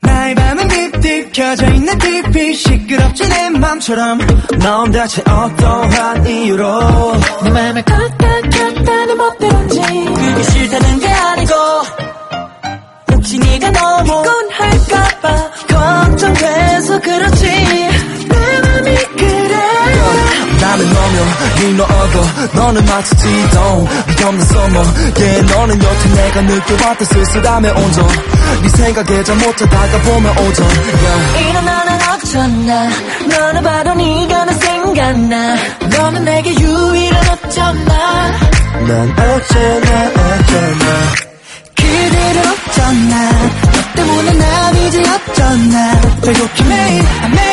나의 밤은 딥딥 켜져 있는 TV 시끄럽지 내 맘처럼. 넌 대체 어떠한 이유로? 내 맘을 깎아 네 너어도 너는 마치 지동. 위험한 서머 yeah 너는 여태 내가 느껴봤던 쓸쓸함의 온전 네 생각에 잠못 자 다가 보면 오전. Yeah. 일어나는 어쩌나. 너를 봐도 네가 나 생각나. 너는 내게 유일한 어쩌나. 난 어쩌나 어쩌나. 그대로 어쩌나. 너 때문에 난 이제 어쩌나. 매일 매일 매일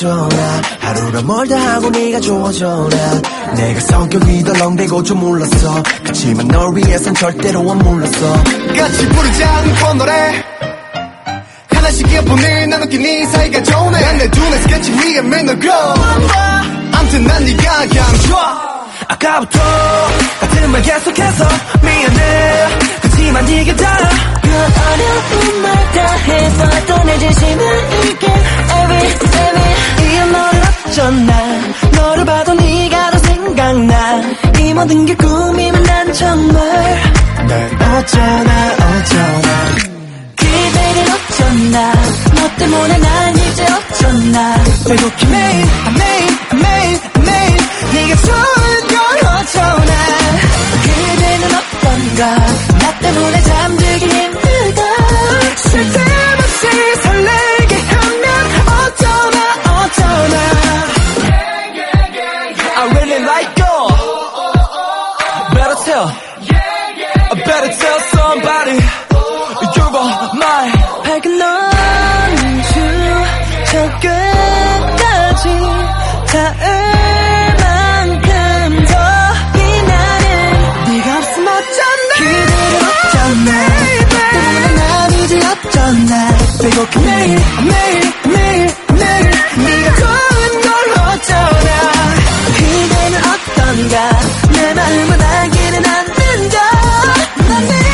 저쩌나? 하루가 멀다 하고 네가 좋아져나 내가 성격이 덜렁대고 좀 몰랐어. 그치만 널 위해선 절대로 안 몰랐어. 같이 부르지 않고 노래. 하나씩 이어폰을 나누기 네 사이가 좋네. 난내 눈에 스케치 위에 맨날 grow 암튼 난 네가 그냥 좋아. 아까부터 같은 말 계속해서 모든 게 꿈이면 난 정말. 난 어쩌나 어쩌나. 그대는 어쩌나. 너 때문에 난 이제 어쩌나. 매일 매일 매일 Better tell Better tell somebody You are mine 밝은 넌주 저 끝까지 닿을 내 마음은 알기는 안 된다.